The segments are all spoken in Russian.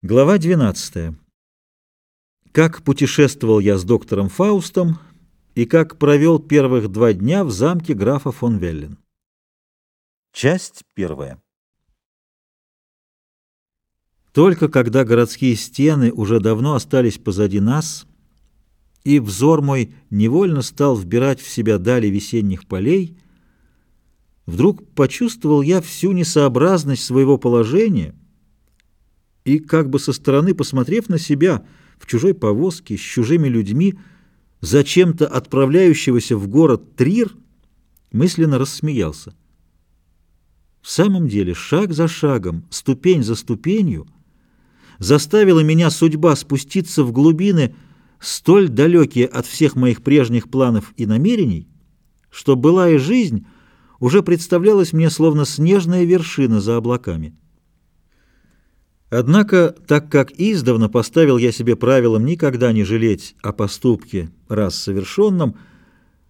Глава 12. Как путешествовал я с доктором Фаустом и как провел первых два дня в замке графа фон Веллен. Часть первая. Только когда городские стены уже давно остались позади нас, и взор мой невольно стал вбирать в себя дали весенних полей, вдруг почувствовал я всю несообразность своего положения — и, как бы со стороны посмотрев на себя в чужой повозке с чужими людьми, зачем-то отправляющегося в город Трир, мысленно рассмеялся. В самом деле, шаг за шагом, ступень за ступенью, заставила меня судьба спуститься в глубины, столь далекие от всех моих прежних планов и намерений, что былая жизнь уже представлялась мне словно снежная вершина за облаками. Однако, так как издавна поставил я себе правилом никогда не жалеть о поступке, раз совершенном,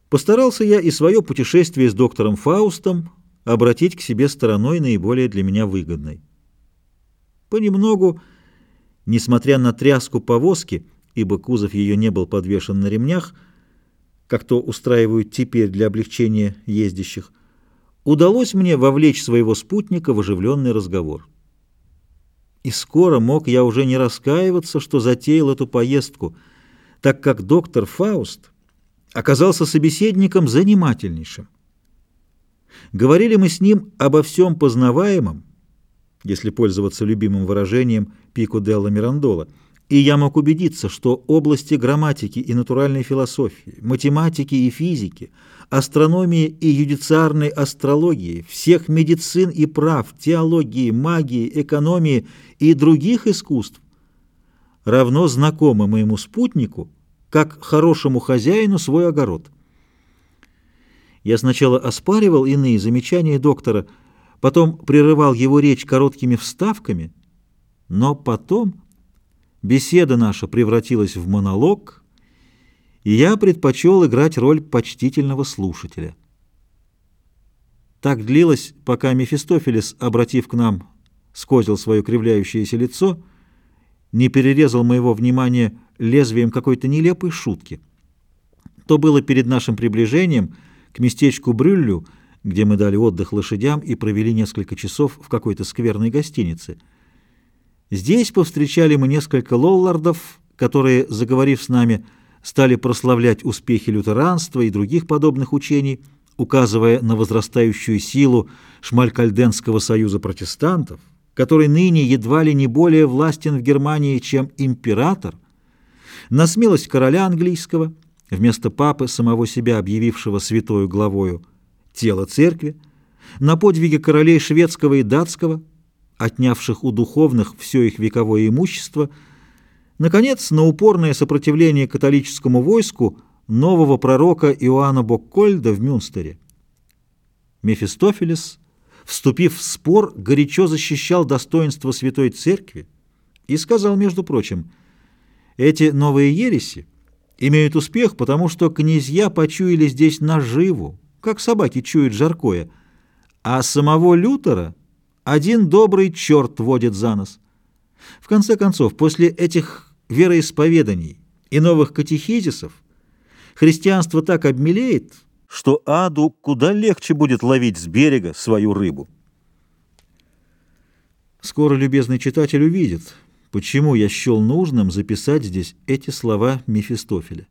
постарался я и свое путешествие с доктором Фаустом обратить к себе стороной наиболее для меня выгодной. Понемногу, несмотря на тряску повозки, ибо кузов ее не был подвешен на ремнях, как то устраивают теперь для облегчения ездящих, удалось мне вовлечь своего спутника в оживленный разговор. И скоро мог я уже не раскаиваться, что затеял эту поездку, так как доктор Фауст оказался собеседником занимательнейшим. Говорили мы с ним обо всем познаваемом, если пользоваться любимым выражением Пико Делла Мирандола, и я мог убедиться, что области грамматики и натуральной философии, математики и физики, астрономии и юдициарной астрологии, всех медицин и прав, теологии, магии, экономии и других искусств равно знакомы моему спутнику, как хорошему хозяину свой огород. Я сначала оспаривал иные замечания доктора, потом прерывал его речь короткими вставками, но потом Беседа наша превратилась в монолог, и я предпочел играть роль почтительного слушателя. Так длилось, пока Мефистофелес, обратив к нам, скозил свое кривляющееся лицо, не перерезал моего внимания лезвием какой-то нелепой шутки. То было перед нашим приближением к местечку Брюллю, где мы дали отдых лошадям и провели несколько часов в какой-то скверной гостинице — Здесь повстречали мы несколько лоллардов, которые, заговорив с нами, стали прославлять успехи лютеранства и других подобных учений, указывая на возрастающую силу Шмалькальденского союза протестантов, который ныне едва ли не более властен в Германии, чем император, на смелость короля английского, вместо папы, самого себя объявившего святою главою тела церкви, на подвиги королей шведского и датского – отнявших у духовных все их вековое имущество, наконец, на упорное сопротивление католическому войску нового пророка Иоанна Боккольда в Мюнстере. Мефистофелес, вступив в спор, горячо защищал достоинство Святой Церкви и сказал, между прочим, эти новые ереси имеют успех, потому что князья почуяли здесь наживу, как собаки чуют жаркое, а самого Лютера один добрый черт водит за нос. В конце концов, после этих вероисповеданий и новых катехизисов христианство так обмелеет, что аду куда легче будет ловить с берега свою рыбу. Скоро любезный читатель увидит, почему я счел нужным записать здесь эти слова Мефистофеля.